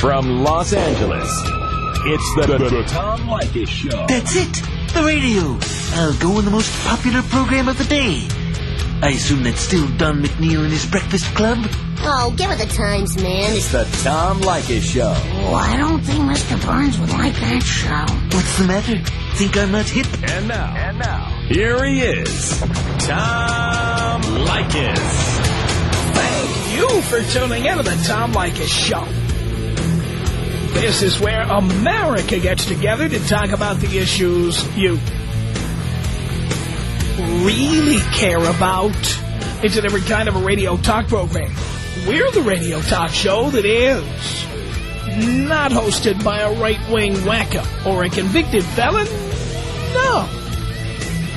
From Los Angeles, it's the, the, the Tom Leykis Show. That's it. The radio. I'll go on the most popular program of the day. I assume that's still Don McNeill and his Breakfast Club? Oh, give it the times, man. It's the Tom Leykis Show. Oh, I don't think Mr. Burns would like that show. What's the matter? Think I'm not hip? And now, and now, here he is, Tom Leykis. Thank you for tuning in to the Tom Leykis Show. This is where America gets together to talk about the issues you really care about. It's in every kind of a radio talk program. We're the radio talk show that is not hosted by a right-wing wacko or a convicted felon. No.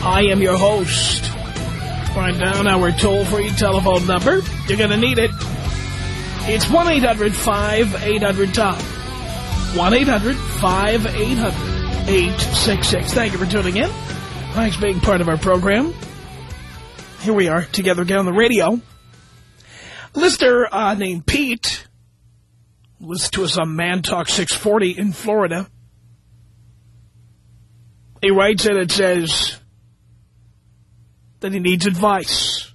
I am your host. Write down our toll-free telephone number. You're going to need it. It's 1-800-5800-TOM. 1-800-5800-866. Thank you for tuning in. Thanks for being part of our program. Here we are, together again on the radio. A listener uh, named Pete listens to us on Man Talk 640 in Florida. He writes in, it says that he needs advice.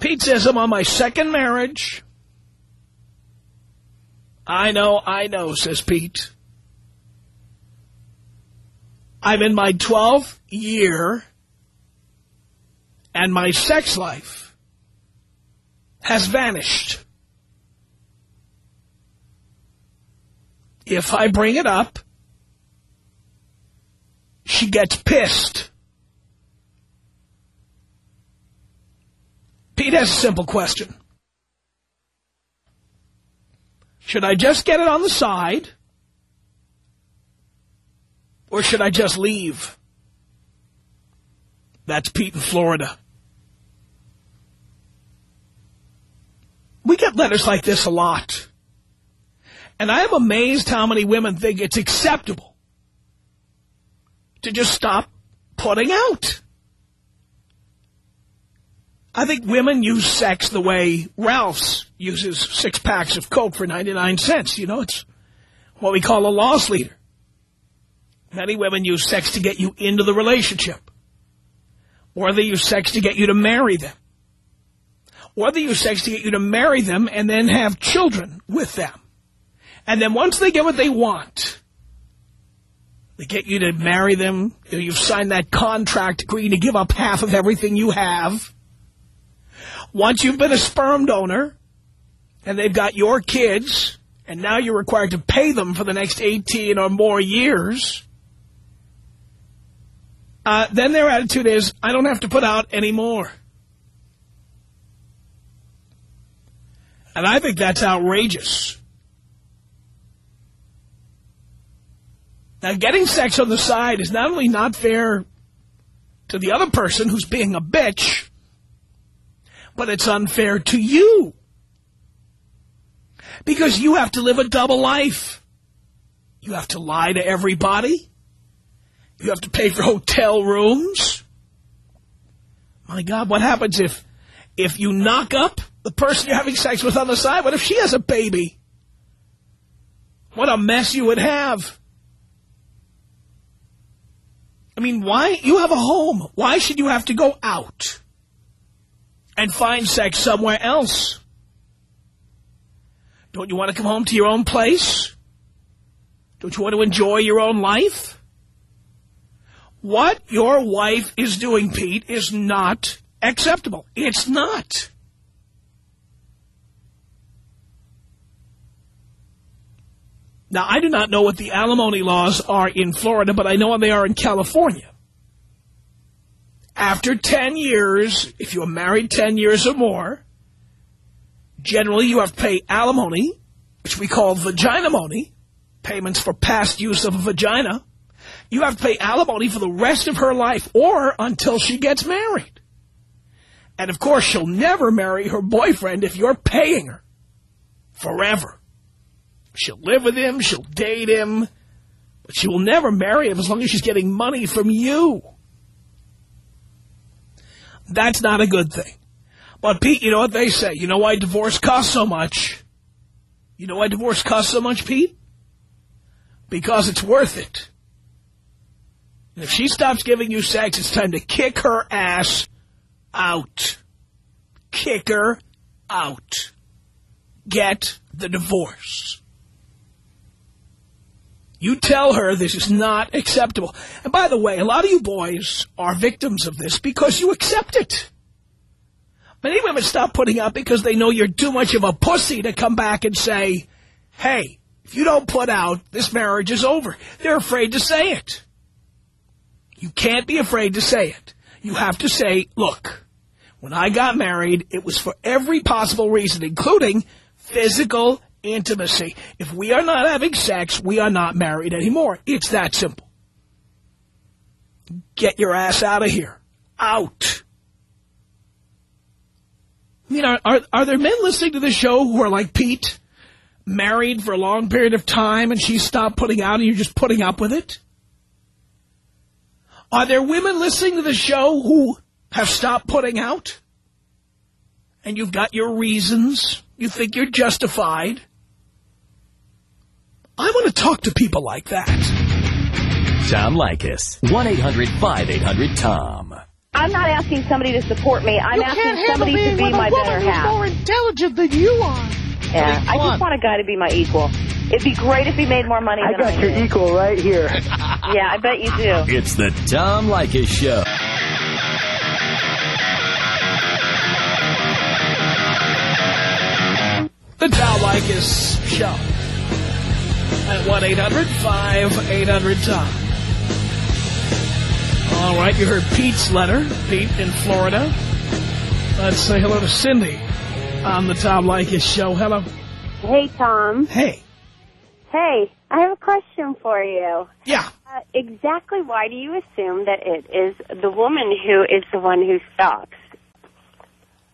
Pete says, I'm on my second marriage. I know, I know, says Pete. I'm in my 12th year, and my sex life has vanished. If I bring it up, she gets pissed. Pete has a simple question. Should I just get it on the side? Or should I just leave? That's Pete in Florida. We get letters like this a lot. And I am amazed how many women think it's acceptable to just stop putting out. I think women use sex the way Ralph's uses six packs of Coke for 99 cents. You know, it's what we call a loss leader. Many women use sex to get you into the relationship. Or they use sex to get you to marry them. Or they use sex to get you to marry them and then have children with them. And then once they get what they want, they get you to marry them. You've signed that contract agreeing to give up half of everything you have. Once you've been a sperm donor and they've got your kids and now you're required to pay them for the next 18 or more years, uh, then their attitude is, I don't have to put out any more. And I think that's outrageous. Now, getting sex on the side is not only not fair to the other person who's being a bitch, but it's unfair to you. Because you have to live a double life. You have to lie to everybody. You have to pay for hotel rooms. My God, what happens if if you knock up the person you're having sex with on the side? What if she has a baby? What a mess you would have. I mean, why? You have a home. Why should you have to go out and find sex somewhere else? Don't you want to come home to your own place? Don't you want to enjoy your own life? What your wife is doing, Pete, is not acceptable. It's not. Now, I do not know what the alimony laws are in Florida, but I know what they are in California. After 10 years, if you are married 10 years or more, generally you have to pay alimony, which we call vagina money, payments for past use of a vagina. You have to pay alimony for the rest of her life or until she gets married. And, of course, she'll never marry her boyfriend if you're paying her forever. She'll live with him, she'll date him, but she will never marry him as long as she's getting money from you. That's not a good thing. But, Pete, you know what they say? You know why divorce costs so much? You know why divorce costs so much, Pete? Because it's worth it. And if she stops giving you sex, it's time to kick her ass out. Kick her out. Get the divorce. You tell her this is not acceptable. And by the way, a lot of you boys are victims of this because you accept it. Many women stop putting up because they know you're too much of a pussy to come back and say, hey, if you don't put out, this marriage is over. They're afraid to say it. You can't be afraid to say it. You have to say, look, when I got married, it was for every possible reason, including physical intimacy. If we are not having sex, we are not married anymore. It's that simple. Get your ass out of here. Out. I mean, are, are, are there men listening to this show who are like Pete, married for a long period of time and she stopped putting out and you're just putting up with it? Are there women listening to the show who have stopped putting out? And you've got your reasons. You think you're justified. I want to talk to people like that. Tom Leykis. 1-800-5800-TOM. I'm not asking somebody to support me. I'm you asking can't handle somebody being to be with my a woman better who's half. more intelligent than you are. Yeah, I just want a guy to be my equal. It'd be great if he made more money I than got I your do. equal right here. Yeah, I bet you do. It's the Tom Leykis Show. The Tom Leykis Show. At 1-800-5800-TOM. All right, you heard Pete's letter. Pete in Florida. Let's say hello to Cindy on the Tom Leykis Show. Hello. Hey, Tom. Hey. Hey, I have a question for you. Yeah. Uh, exactly why do you assume that it is the woman who is the one who stops?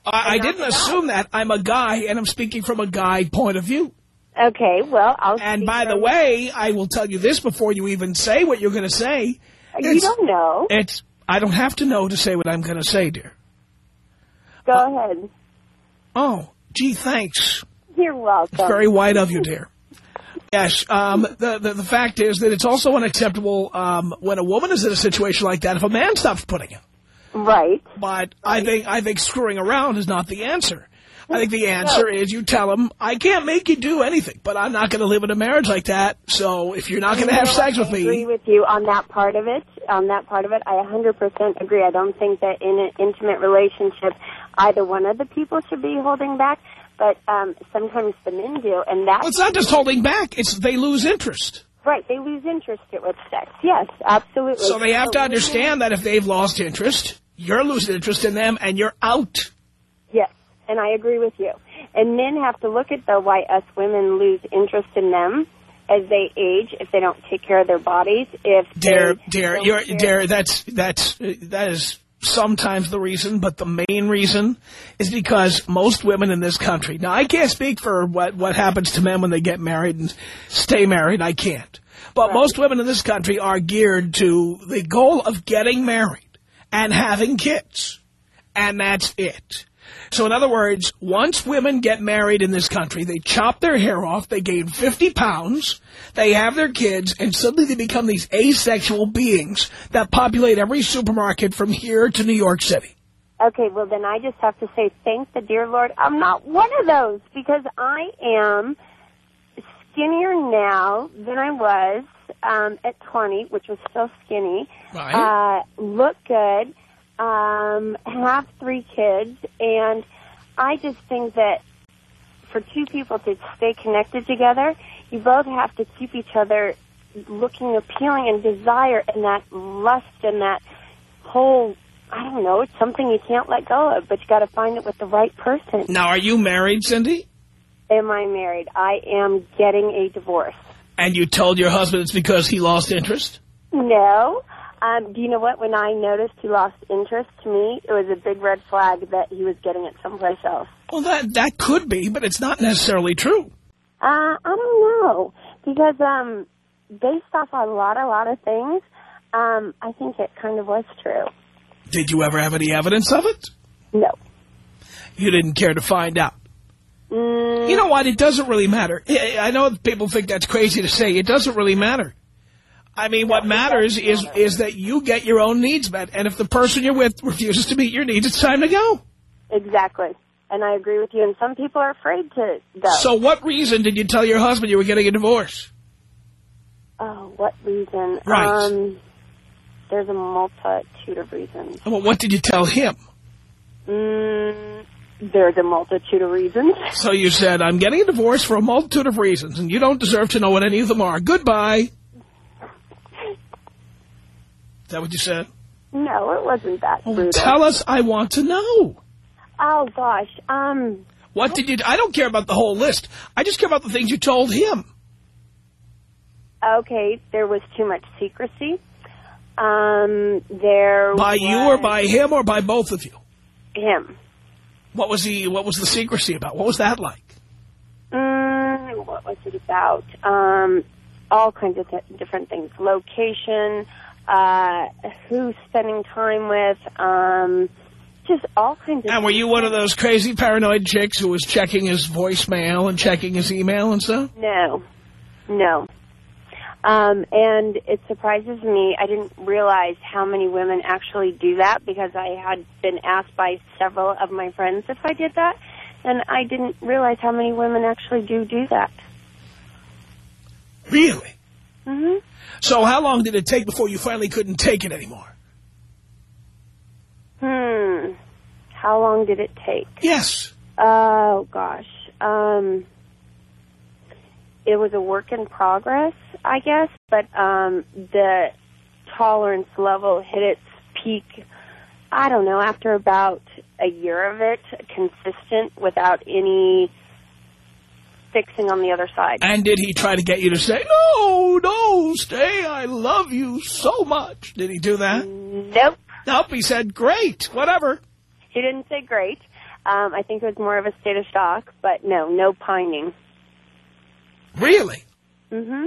I, I didn't assume that. I'm a guy, and I'm speaking from a guy point of view. Okay, well, I'll. And by the way, I will tell you this before you even say what you're going to say. you It's- don't know. It's I don't have to know to say what I'm going to say, dear. Go ahead. Oh, gee, thanks. You're welcome. It's very white of you, dear. Yes, um, the, the the fact is that it's also unacceptable um, when a woman is in a situation like that if a man stops putting it. Right. But I think I think screwing around is not the answer. I think the answer is you tell him, I can't make you do anything, but I'm not going to live in a marriage like that. So if you're not going to have sex with I agree with you on that part of it. On that part of it, I 100% agree. I don't think that in an intimate relationship, either one of the people should be holding back. But um, sometimes the men do, and that's well, it's not just holding back. It's they lose interest. right. They lose interest with sex. Yes, absolutely. So they have to understand that if they've lost interest, you're losing interest in them and you're out. Yes, and I agree with you. And men have to look at the why us women lose interest in them as they age if they don't take care of their bodies. If Dear, they dear, you're, dear, that's, that's, that is sometimes the reason, but the main reason is because most women in this country, now I can't speak for what, what happens to men when they get married and stay married, I can't. But most women in this country are geared to the goal of getting married and having kids. And that's it. So in other words, once women get married in this country, they chop their hair off, they gain 50 pounds, they have their kids, and suddenly they become these asexual beings that populate every supermarket from here to New York City. Okay, well then I just have to say thank the dear Lord I'm not one of those because I am skinnier now than I was um, at 20, which was still skinny. Right. Uh, look good. Um, have three kids, and I just think that for two people to stay connected together, you both have to keep each other looking appealing and desire and that lust and that whole I don't know, it's something you can't let go of, but you got to find it with the right person. Now, are you married, Cindy? Am I married? I am getting a divorce. And you told your husband it's because he lost interest? No. Um, do you know what? When I noticed he lost interest to me, it was a big red flag that he was getting it someplace else. Well, that, that could be, but it's not necessarily true. Uh, I don't know because um, based off a lot, a lot of things, um, I think it kind of was true. Did you ever have any evidence of it? No. You didn't care to find out. Mm, You know what? It doesn't really matter. I I know people think that's crazy to say. It doesn't really matter. I mean, what matters is is that you get your own needs met. And if the person you're with refuses to meet your needs, it's time to go. Exactly. And I agree with you. And some people are afraid to go. So what reason did you tell your husband you were getting a divorce? oh, what reason? Right. Um, there's a multitude of reasons. Well, what did you tell him? Mm, there's a multitude of reasons. So you said, I'm getting a divorce for a multitude of reasons, and you don't deserve to know what any of them are. Goodbye. Is that what you said? No, it wasn't that Oh, brutal. tell us. I want to know. oh gosh. Um. What did you... I don't care about the whole list. I just care about the things you told him. Okay. There was too much secrecy. Um. There. By was you or by him or by both of you? him. What was the What was the secrecy about? What was that like? Mm, what was it about? Um, all kinds of th- different things. Location, uh, who's spending time with, um, just all kinds of And were you one of those crazy paranoid chicks who was checking his voicemail and checking his email and stuff? No, no. Um, and it surprises me. I didn't realize how many women actually do that because I had been asked by several of my friends if I did that, and I didn't realize how many women actually do do that. Really? Hmm So how long did it take before you finally couldn't take it anymore? Hmm. How long did it take? Yes. Oh gosh. Um it was a work in progress, I guess, but um the tolerance level hit its peak I don't know, after about a year of it consistent without any fixing on the other side. And did he try to get you to say, no, no, stay, I love you so much? Did he do that? Nope. Nope, he said, great, whatever. He didn't say great. Um I think it was more of a state of shock, but no, no pining. Really? Mm-hmm.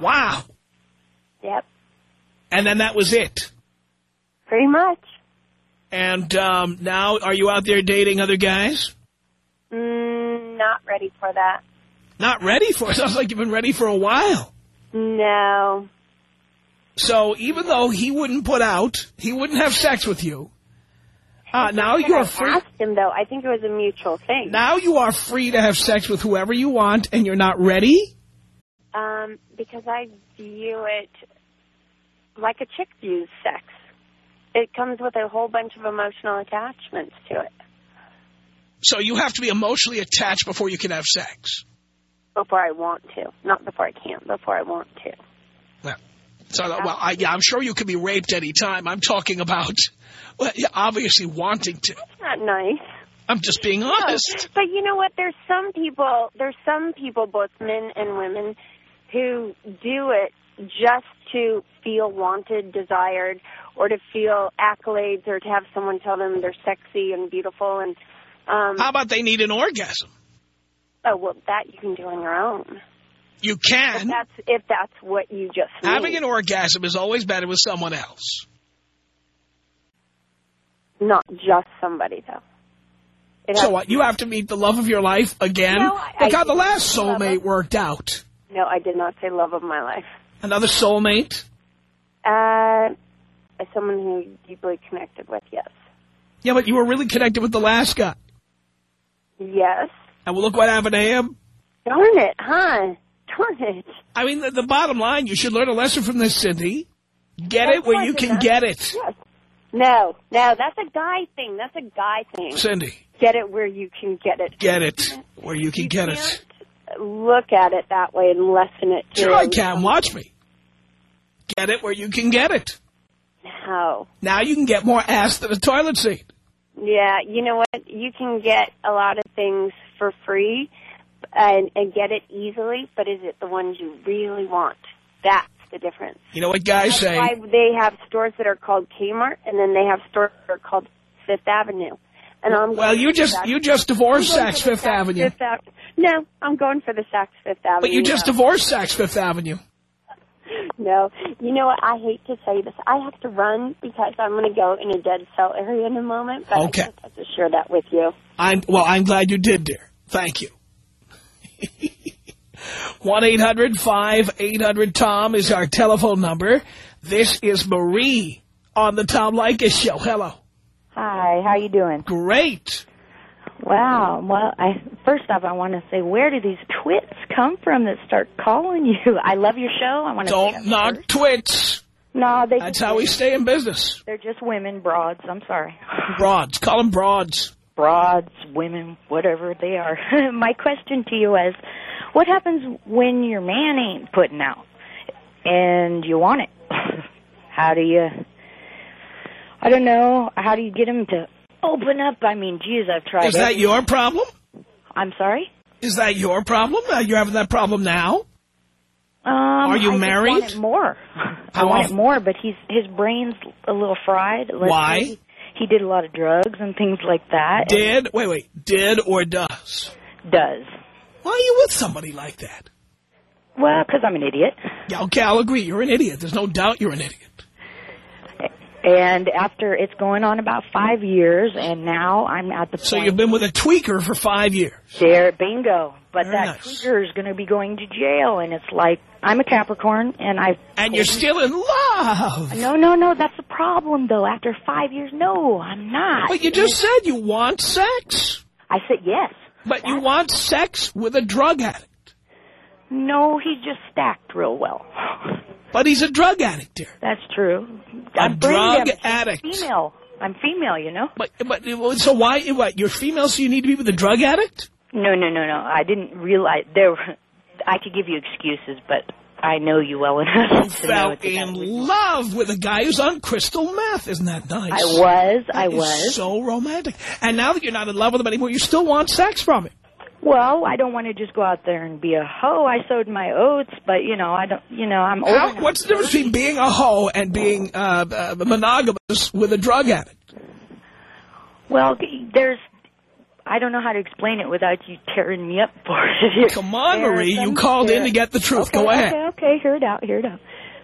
Wow. Yep. And then that was it. Pretty much. And um, now, are you out there dating other guys? Mm, not ready for that. Not ready for it. Sounds like you've been ready for a while. No. So even though he wouldn't put out, he wouldn't have sex with you, uh, now you're I free. asked him though. I think it was a mutual thing. Now you are free to have sex with whoever you want, and you're not ready? Um, because I view it like a chick views sex. It comes with a whole bunch of emotional attachments to it. So you have to be emotionally attached before you can have sex. Before I want to, not before I can. Before I want to. Well, so, well, I, yeah, I'm sure you can be raped any time. I'm talking about, well, yeah, obviously wanting to. Not nice. I'm just being No, honest. But you know what? There's some people. There's some people, both men and women, who do it just to feel wanted, desired, or to feel accolades, or to have someone tell them they're sexy and beautiful. And um, How about they need an orgasm? oh well, that you can do on your own. You If can. that's if that's what you just need. Having an orgasm is always better with someone else. Not just somebody though. It So what? You have to meet the love of your life again? No, I- Look I how the last soulmate worked out. No, I did not say love of my life. Another soulmate? Uh, someone who deeply connected with, yes. Yeah, but you were really connected with the last guy. Yes. And well, look what happened to him. Darn it, huh? Darn it. I mean, the, the bottom line, you should learn a lesson from this, Cindy. Get it where you can get it. Yes. No, no, that's a guy thing. That's a guy thing. Cindy, Get it where you can get it. get it where you can You get it. Look at it that way and lessen it to Sure I can. Watch me. Get it where you can get it. No. Now you can get more ass than a toilet seat. Yeah, you know what? You can get a lot of things for free and, and get it easily, but is it the ones you really want? That's the difference. You know what guys That's say? why they have stores that are called Kmart, and then they have stores that are called Fifth Avenue. And I'm Well, you just you just divorced Saks Fifth Saks Avenue. Fifth Ave- no, I'm going for the Saks Fifth Avenue. But you just divorced Saks Fifth Avenue. No. You know what? I hate to say this. I have to run because I'm going to go in a dead cell area in a moment. But Okay. I just have to share that with you. I'm well. I'm glad you did, dear. Thank you. One eight hundred five eight hundred Tom is our telephone number. This is Marie on the Tom Leykis show. Hello. Hi, how you doing? Great. Wow. Well, I first off, I want to say, where do these twits come from that start calling you? I love your show. I want to Don't knock twits. No, they. That's how we stay in business. They're just women, broads. I'm sorry. Broads. Call them broads. Broads, women, whatever they are. My question to you is, what happens when your man ain't putting out and you want it? how do you? I don't know. How do you get him to open up? I mean, geez, I've tried. Is that everything. your problem? I'm sorry. Is that your problem? Uh, you're having that problem now? Um, Are you I married? want it more. I want often? it more, but he's his brain's a little fried. Let's Why? say He did a lot of drugs and things like that. Did, wait, wait, did or does? Does. Why are you with somebody like that? Well, because I'm an idiot. Yeah, okay, I'll agree. You're an idiot. There's no doubt you're an idiot. And after it's going on about five years, and now I'm at the So point. you've been with a tweaker for five years. there, bingo. But Very that nice. tweaker is going to be going to jail, and it's like I'm a Capricorn, and I. And you're still in love. No, no, no. That's the problem, though. After five years, no, I'm not. But you just said you want sex. I said yes. But you want sex with a drug addict. No, he just stacked real well. But he's a drug addict, dear. That's true. A I'm drug damaged. I'm addict. Female. I'm female, you know. But, but, so why, what, you're female so you need to be with a drug addict? No, no, no, no. I didn't realize there. Were, I could give you excuses, but I know you well enough to know Fell in love with a guy who's on crystal meth. Isn't that nice? I was. I was. so romantic. And now that you're not in love with him anymore, you still want sex from him. Well, I don't want to just go out there and be a hoe. I sowed my oats, but you know, I don't. You know, I'm old. How, what's the difference between being a hoe and being uh, uh, monogamous with a drug addict? Well, there's. I don't know how to explain it without you tearing me up for it. Come on, Marie. You called in to get the truth. Okay, Go ahead. Okay, okay, hear it out, hear it out.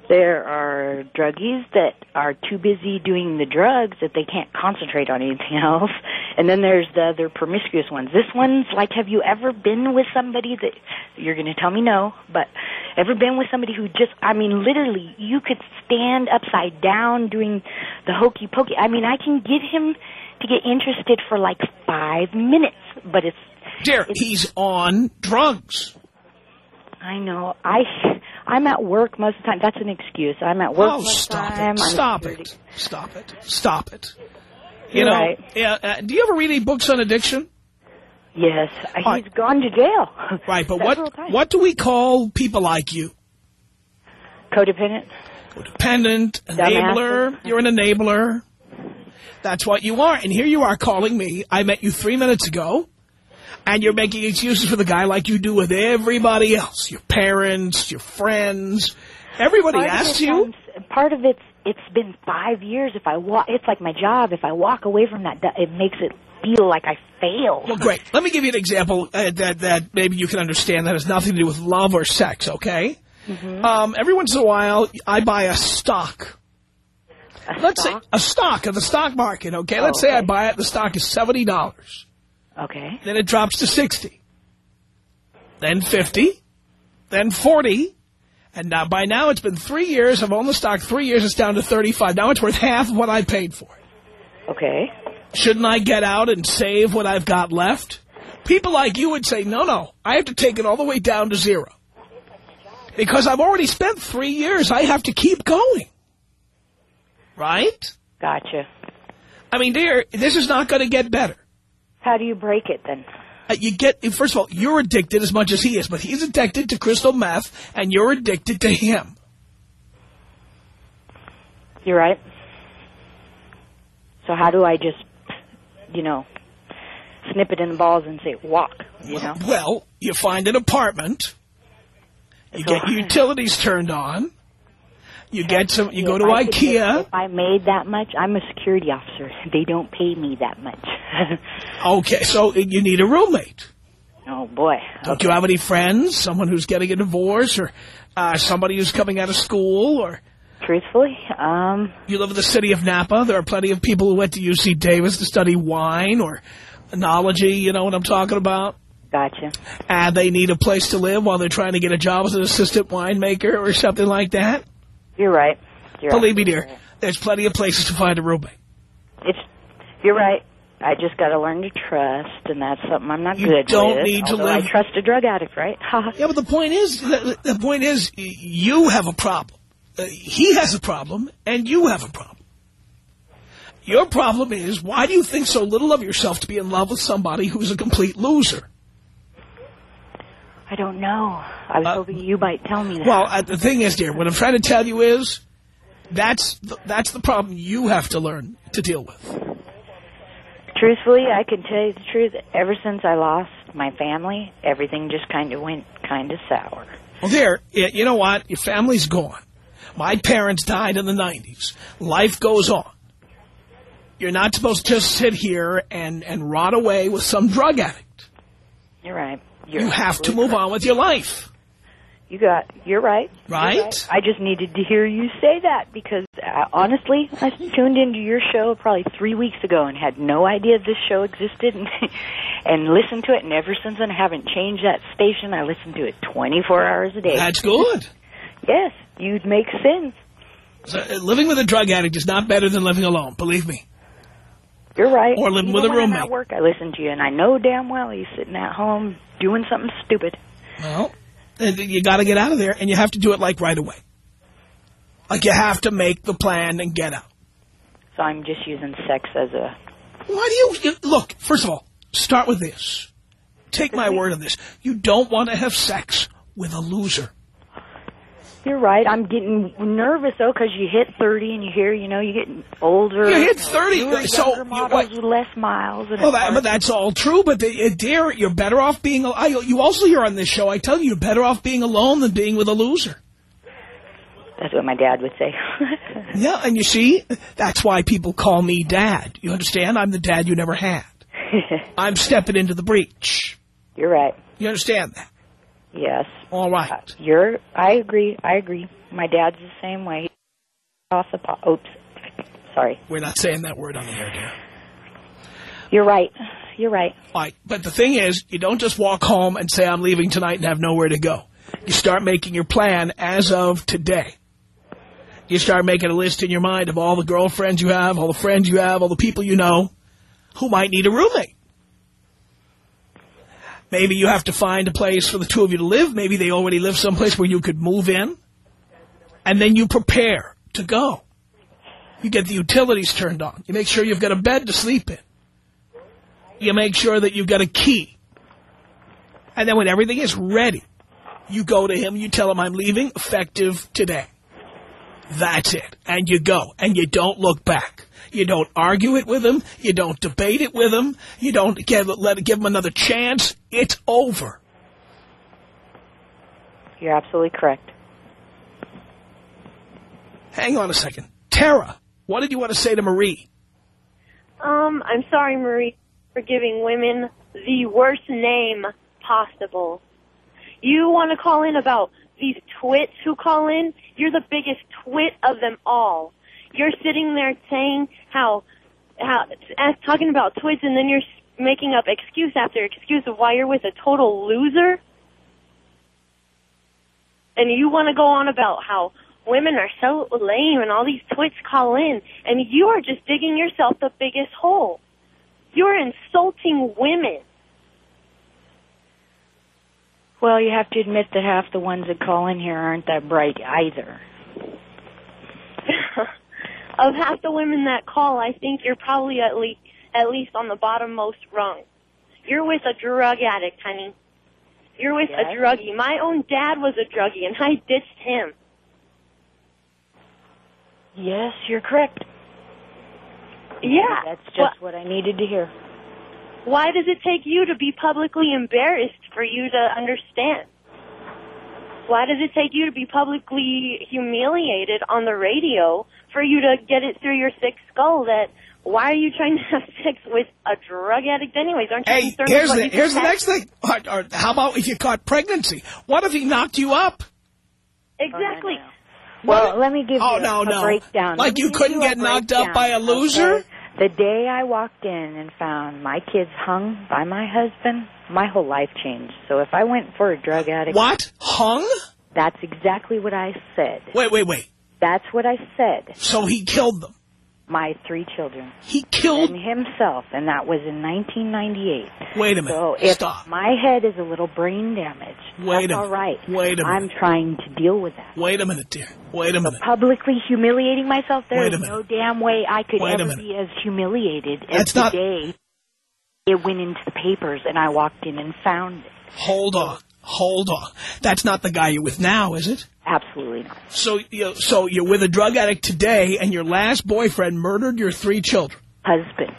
There are druggies that are too busy doing the drugs that they can't concentrate on anything else. And then there's the other promiscuous ones. This one's like, have you ever been with somebody that, you're going to tell me no, but ever been with somebody who just, I mean, literally, you could stand upside down doing the hokey pokey. I mean, I can get him to get interested for like five minutes, but it's Dear, he's on drugs. I know. I I'm at work most of the time. That's an excuse. I'm at work Oh, most of the stop time. it. I'm Stop it. Stop it. Stop it. You You're know, right. yeah, uh, do you ever read any books on addiction? Yes, he's right. gone to jail. Right, but what times. what do we call people like you? Codependent. Codependent, enabler. You're an enabler. That's what you are. And here you are calling me. I met you three minutes ago. And you're making excuses for the guy like you do with everybody else. Your parents, your friends. Everybody Part asks you. part of it's it's been five years. If I walk, it's like my job. If I walk away from that, it makes it feel like I failed. Well, great. Let me give you an example uh, that that maybe you can understand that has nothing to do with love or sex, okay? Mm-hmm. Um, every once in a while, I buy a stock. A Let's stock? say a stock of the stock market, okay? Oh, Let's say I buy it, the stock is $70. Okay. Then it drops to 60 Then 50 Then 40 And now by now it's been three years. I've owned the stock three years. It's down to 35 Now it's worth half of what I paid for it. Okay. Shouldn't I get out and save what I've got left? People like you would say, no, no, I have to take it all the way down to zero. Because I've already spent three years. I have to keep going. Right? Gotcha. I mean, dear, this is not going to get better. How do you break it then? Uh, You get, first of all, you're addicted as much as he is, but he's addicted to crystal meth, and you're addicted to him. You're right. So how do I just, you know, snip it in the balls and say walk? You know. Well, you find an apartment, you get utilities turned on, you get some, you go to I could IKEA. If I made that much, I'm a security officer. They don't pay me that much. Okay, so you need a roommate. oh boy. Don't you have any friends? Someone who's getting a divorce or Uh, somebody who's coming out of school or... Truthfully, um... You live in the city of Napa. There are plenty of people who went to UC Davis to study wine or enology, you know what I'm talking about? Gotcha. And they need a place to live while they're trying to get a job as an assistant winemaker or something like that. You're right. You're Believe me, dear, there's plenty of places to find a roommate. It's, you're right. I just got to learn to trust, and that's something I'm not You good don't with. need to live- I trust a drug addict, right? Yeah, but the point is, the, the point is, you have a problem. Uh, he has a problem, and you have a problem. Your problem is, why do you think so little of yourself to be in love with somebody who's a complete loser? I don't know. I was hoping you might tell me that. Uh, Well, uh, the thing is, dear, what I'm trying to tell you is, that's the, that's the problem you have to learn to deal with. Truthfully, I can tell you the truth. Ever since I lost my family, everything just kind of went kind of sour. Well, there, you know what? Your family's gone. My parents died in the 90s. Life goes on. You're not supposed to just sit here and, and rot away with some drug addict. You're right. You're you have to move on with your life. You got. You're right. You're Right? I just needed to hear you say that because uh, honestly, I tuned into your show probably three weeks ago and had no idea this show existed, and, and listened to it. And ever since then, I haven't changed that station. I listen to it 24 hours a day. That's good. Yes, you'd make sense. So, uh, living with a drug addict is not better than living alone, believe me. You're right. Or living Even with a I'm at work, I listen to you, and I know damn well he's sitting at home doing something stupid. Well, you got to get out of there, and you have to do it, like, right away. Like, you have to make the plan and get out. So I'm just using sex as a. Why do you, you... Look, first of all, start with this. Take my word on this. You don't want to have sex with a loser. You're right. I'm getting nervous though because you hit 30 and you hear, you know, you're getting older. You hit 30, newer, so you- models what- with less miles. And Well, that, but that's all true. But the, uh, dear, you're better off being. I, you also hear on this show. I tell you, you're better off being alone than being with a loser. That's what my dad would say. Yeah, and you see, that's why people call me dad. You understand? I'm the dad you never had. I'm stepping into the breach. You're right. You understand that? Yes. All right. Uh, you're. I agree. I agree. My dad's the same way. Off the pot. Oops. Sorry. We're not saying that word on the air, dear. You're right. You're right. Right. But the thing is, you don't just walk home and say, I'm leaving tonight and have nowhere to go. You start making your plan as of today. You start making a list in your mind of all the girlfriends you have, all the friends you have, all the people you know who might need a roommate. Maybe you have to find a place for the two of you to live. Maybe they already live someplace where you could move in. And then you prepare to go. You get the utilities turned on. You make sure you've got a bed to sleep in. You make sure that you've got a key. And then when everything is ready, you go to him, you tell him I'm leaving, effective today. That's it. And you go. And you don't look back. You don't argue it with him. You don't debate it with him. You don't give, let give him another chance. It's over. You're absolutely correct. Hang on a second. Tara, what did you want to say to Marie? Um, I'm sorry, Marie, for giving women the worst name possible. You want to call in about these twits who call in? You're the biggest twit of them all. You're sitting there saying how, how, talking about twits, and then you're making up excuse after excuse of why you're with a total loser. And you want to go on about how women are so lame and all these twits call in, and you are just digging yourself the biggest hole. You're insulting women. Well, you have to admit that half the ones that call in here aren't that bright either. Of half the women that call, I think you're probably at least at least on the bottommost rung. You're with a drug addict, honey. You're with a druggie. My own dad was a druggie, and I ditched him. Yes, you're correct. Yeah, That's just what I needed to hear. Why does it take you to be publicly embarrassed for you to understand? Why does it take you to be publicly humiliated on the radio for you to get it through your thick skull that why are you trying to have sex with a drug addict anyways? Aren't you Hey, concerned here's with what the, here's the next thing. Or, or how about if you caught pregnancy? What if he knocked you up? Exactly. Oh, well, let me give Oh, you no, a no. breakdown. Like you couldn't a get knocked up by a loser? okay? The day I walked in and found my kids hung by my husband, my whole life changed. So if I went for a drug addict, What? Hung? that's exactly what I said. Wait, wait, wait. That's what I said. So he killed them. My three children He killed... and himself, and that was in 1998. Wait a minute. So if Stop. my head is a little brain damaged, Wait that's a all right. Wait a I'm trying to deal with that. Wait a minute, dear. Wait a minute. So Publicly humiliating myself, there Wait is no damn way I could Wait ever be as humiliated as That's the not- day it went into the papers and I walked in and found it. Hold on. Hold on. That's not the guy you're with now, is it? Absolutely not. So, you so you're with a drug addict today, and your last boyfriend murdered your three children. Husband.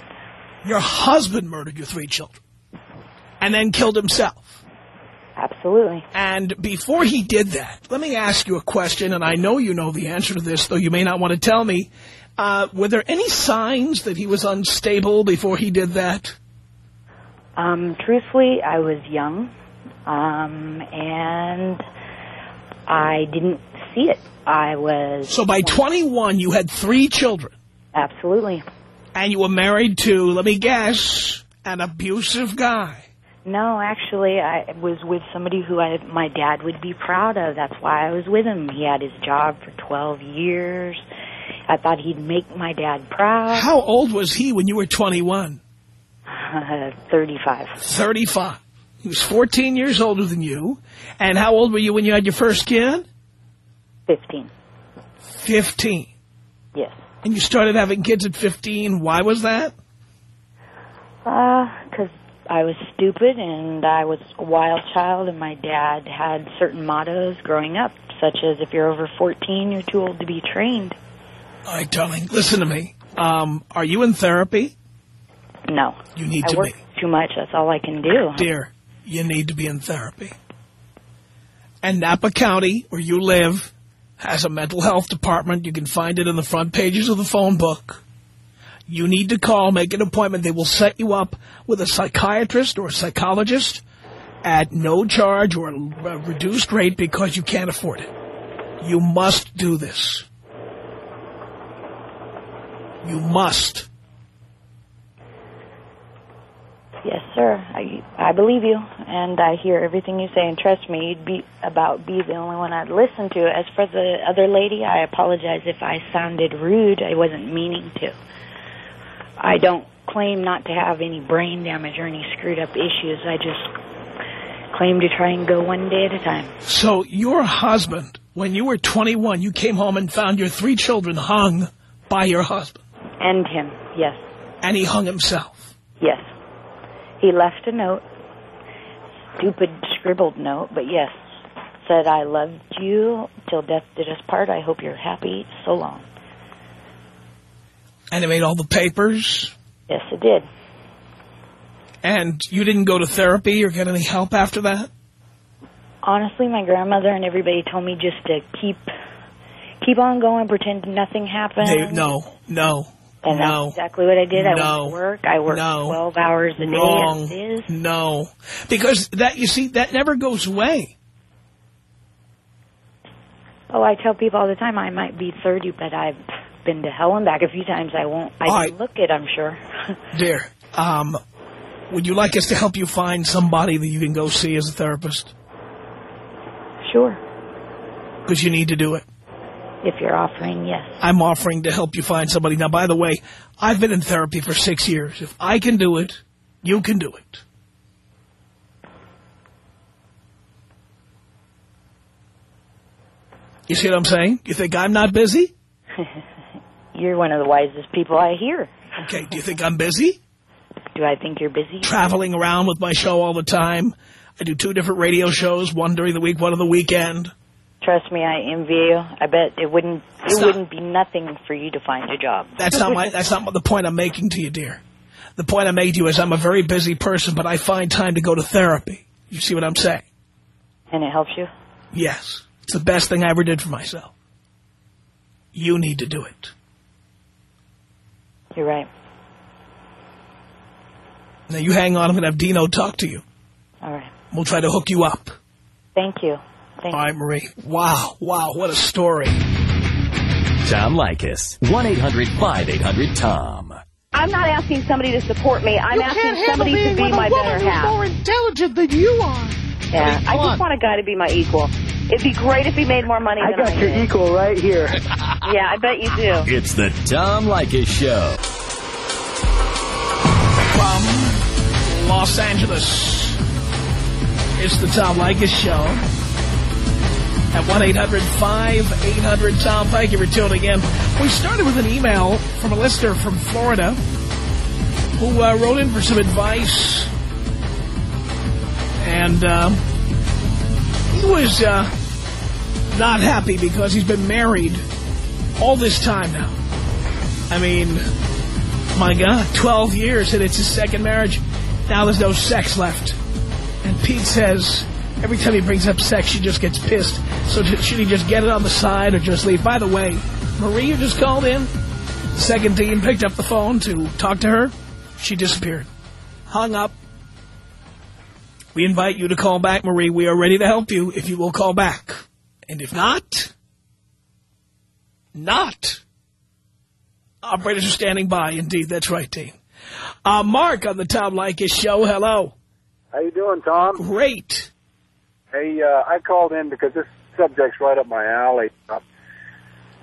Your husband murdered your three children. And then killed himself. Absolutely. And before he did that, let me ask you a question, and I know you know the answer to this, though you may not want to tell me. Uh, were there any signs that he was unstable before he did that? Um, truthfully, I was young, um, and I didn't see it. I was So by 21, you had three children, absolutely and you were married to, let me guess, an abusive guy. no. Actually, I was with somebody who I, my dad would be proud of. That's why I was with him. He had his job for twelve years. I thought he'd make my dad proud. How old was he when you were 21? Thirty-five. 35. He was 14 years older than you. And how old were you when you had your first kid? Fifteen. 15. Yes. And you started having kids at 15. Why was that? Uh, 'cause I was stupid and I was a wild child, and my dad had certain mottos growing up, such as if you're over 14, you're too old to be trained. All right, darling, listen to me. Um, are you in therapy? No. You need I to work be. too much. That's all I can do. Dear, you need to be in therapy. And Napa County, where you live, has a mental health department. You can find it in the front pages of the phone book. You need to call, make an appointment. They will set you up with a psychiatrist or a psychologist at no charge or a reduced rate because you can't afford it. You must do this. You must. Yes, sir. I I believe you, and I hear everything you say. And trust me, you'd be about be the only one I'd listen to. As for the other lady, I apologize if I sounded rude. I wasn't meaning to. I don't claim not to have any brain damage or any screwed up issues. I just claim to try and go one day at a time. So your husband, when you were 21, you came home and found your three children hung by your husband. And him, yes, And he hung himself. yes. He left a note, stupid scribbled note, but yes, said I loved you till death did us part. I hope you're happy. So long. And he made all the papers. Yes, it did. And you didn't go to therapy or get any help after that? Honestly, my grandmother and everybody told me just to keep keep on going, pretend nothing happened. They, no, no, and no. that's exactly what I did. I No. went to work. I worked No. 12 hours a day Wrong. No. Because that, you see, that never goes away. Oh, I tell people all the time I might be 30, but I've been to hell and back a few times. I won't. I All look it, I'm sure. Dear, um, would you like us to help you find somebody that you can go see as a therapist? sure. Because you need to do it. If you're offering, yes. I'm offering to help you find somebody. Now, by the way, I've been in therapy for six years. If I can do it, you can do it. You see what I'm saying? You think I'm not busy? You're one of the wisest people I hear. Okay, do you think I'm busy? Do I think you're busy? Traveling around with my show all the time. I do two different radio shows, one during the week, one on the weekend. Trust me, I envy you. I bet it wouldn't it Stop. wouldn't be nothing for you to find a job. That's not my. That's not the point I'm making to you, dear. The point I'm making to you is I'm a very busy person, but I find time to go to therapy. You see what I'm saying? And it helps you? Yes, it's the best thing I ever did for myself. You need to do it. You're right. Now you hang on. I'm going to have Dino talk to you. All right. We'll try to hook you up. Thank you. Thanks. All right, Marie. Wow, wow, what a story. Tom Leykis. 1-800-5800-TOM. I'm not asking somebody to support me. I'm you asking somebody to be my a woman better who's half. more intelligent than you are. Yeah, I on. just want a guy to be my equal. It'd be great if he made more money I than I got your did. equal right here. Yeah, I bet you do. It's the Tom Leykis Show. From Los Angeles, it's the Tom Leykis Show. At 1-800-5800-TOM. Thank you for tuning in. We started with an email from a listener from Florida who uh, wrote in for some advice. And um, he was uh, not happy because he's been married all this time now. I mean, my God, 12 years and it's his second marriage. Now there's no sex left. And Pete says every time he brings up sex, she just gets pissed. So should he just get it on the side or just leave? By the way, Marie, you just called in. Second team picked up the phone to talk to her. She disappeared. Hung up. We invite you to call back, Marie. We are ready to help you if you will call back. And if not, not. Operators are standing by. Indeed, that's right, Dean. Uh, Mark on the Tom Leykis show. Hello. How you doing, Tom? Great. Hey, uh, I called in because this subject's right up my alley. Uh,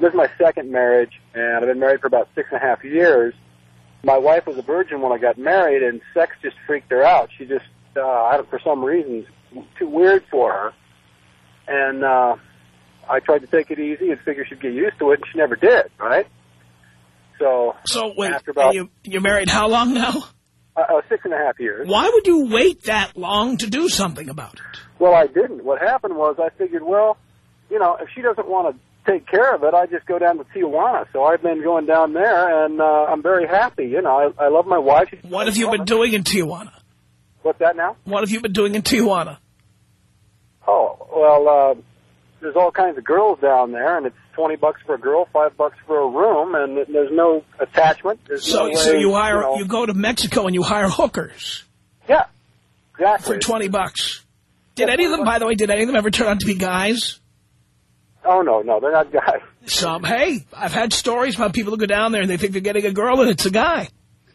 this is my second marriage, and I've been married for about six and a half years. My wife was a virgin when I got married, and sex just freaked her out. She just, uh, I don't, for some reason, too weird for her. And uh, I tried to take it easy and figure she'd get used to it, and she never did, right? So, So, wait, after about you, you're married how long now? Uh, uh, six and a half years. Why would you wait that long to do something about it? Well, I didn't. What happened was I figured, well, you know, if she doesn't want to take care of it, I just go down to Tijuana. So I've been going down there, and uh, I'm very happy. You know, I, I love my wife. She's What have you been doing in Tijuana? What's that now? What have you been doing in Tijuana? Oh, well, uh, there's all kinds of girls down there, and it's 20 bucks for a girl, 5 bucks for a room, and there's no attachment. There's So, no so way, you hire, know- you go to Mexico and you hire hookers Yeah, exactly. for 20 bucks. Did any of them, by the way, did any of them ever turn out to be guys? Oh, no, no, they're not guys. Some, hey, I've had stories about people who go down there and they think they're getting a girl and it's a guy.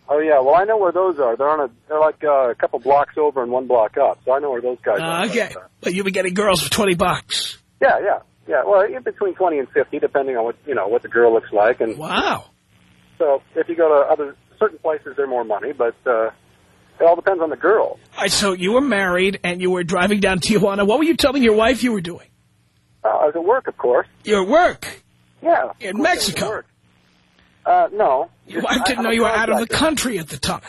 Oh, yeah, well, I know where those are. They're on a, they're like uh, a couple blocks over and one block up, so I know where those guys are. Uh, okay, but you've been getting girls for 20 bucks. Yeah, yeah, yeah. Well, in between twenty and fifty, depending on what you know what the girl looks like, and Wow. so if you go to other certain places, they're more money, but uh, it all depends on the girl. All right, so you were married and you were driving down Tijuana. What were you telling your wife you were doing? Uh, I was at work, of course. Your work. Yeah, In of course I was at Mexico. Uh, no. Your wife I- didn't I'm know you were out of the country at the time.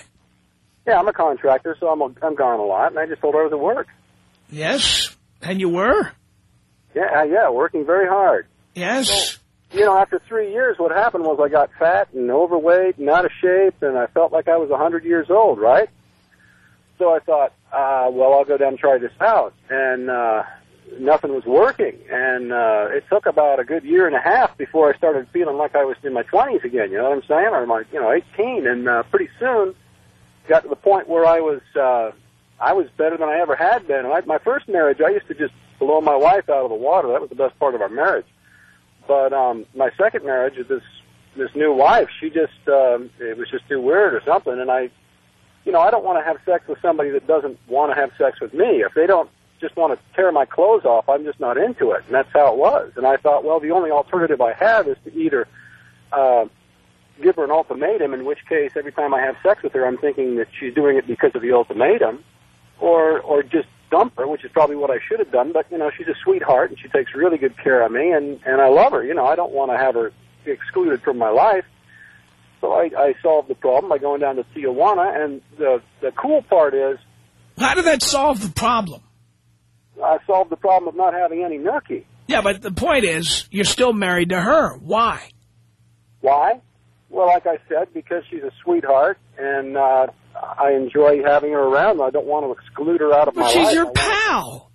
Yeah, I'm a contractor, so I'm a, I'm gone a lot, and I just told her I was at work. Yes, and you were. Yeah, uh, yeah, working very hard. Yes. You know, after three years, what happened was I got fat and overweight and out of shape, and I felt like I was a hundred years old, right? So I thought, uh, well, I'll go down and try this out, and uh, nothing was working. And uh, it took about a good year and a half before I started feeling like I was in my twenties again. You know what I'm saying? Or my, you know, 18, and uh, pretty soon got to the point where I was, uh, I was better than I ever had been. And I, my first marriage, I used to just blow my wife out of the water. That was the best part of our marriage. But um, my second marriage, this this new wife, she just um, it was just too weird or something. And I, you know, I don't want to have sex with somebody that doesn't want to have sex with me. If they don't just want to tear my clothes off, I'm just not into it. And that's how it was. And I thought, well, the only alternative I have is to either uh, give her an ultimatum, in which case every time I have sex with her, I'm thinking that she's doing it because of the ultimatum, or or just dump her, which is probably what I should have done. But you know, she's a sweetheart and she takes really good care of me, and and I love her. You know, I don't want to have her excluded from my life. So I, I solved the problem by going down to Tijuana, and the the cool part is How did that solve the problem? I solved the problem of not having any nookie. Yeah, but the point is, you're still married to her. Why? Why? Well, like I said, because she's a sweetheart, and uh, I enjoy having her around. I don't want to exclude her out of But my she's life. your pal.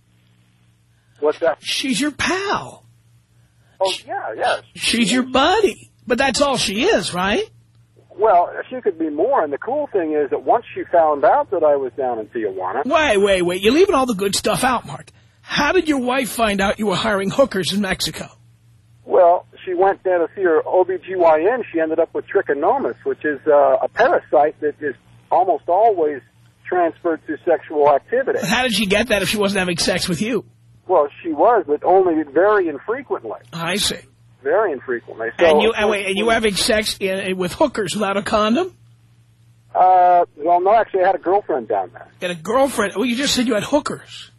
What's that? She's your pal. Oh, yeah, yeah. She's your buddy. But that's all she is, right? Well, she could be more, and the cool thing is that once she found out that I was down in Tijuana, Wait, wait, wait. You're leaving all the good stuff out, Mark. How did your wife find out you were hiring hookers in Mexico? Well, she went there to see her OBGYN. She ended up with trichomonas, which is uh, a parasite that is almost always transferred through sexual activity. How did she get that if she wasn't having sex with you? Well, she was, but only very infrequently. I see. Very infrequently. So, and you and wait, and you were having sex in, with hookers without a condom? Uh, well, no, actually, I had a girlfriend down there. You had a girlfriend? Well, you just said you had hookers.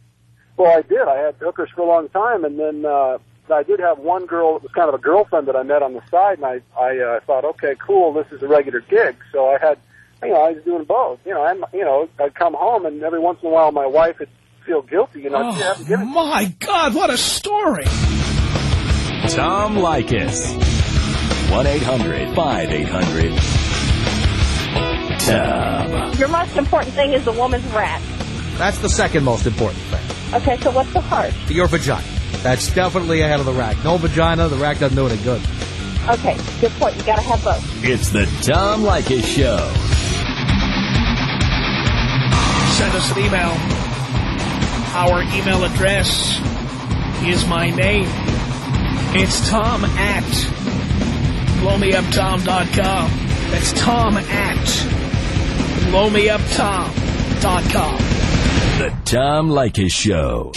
Well, I did. I had hookers for a long time, and then uh, I did have one girl that was kind of a girlfriend that I met on the side, and I I uh, thought, okay, cool, this is a regular gig. So I had, you know, I was doing both. You know, and you know, I'd come home, and every once in a while, my wife would feel guilty. You know, oh, she hadn't given. My God, what a story! Tom Leykis. 1-800-5800-TOM. Your most important thing is the woman's rat. That's the second most important thing. Okay, so what's the heart? Your vagina. That's definitely ahead of the rack. No vagina, the rack doesn't do any good. Okay, good point. You got to have both. It's the Tom Leykis Show. Send us an email. Our email address is my name. It's Tom at blowmeuptom.com. That's Tom at blowmeuptom.com. The Tom Leykis Show.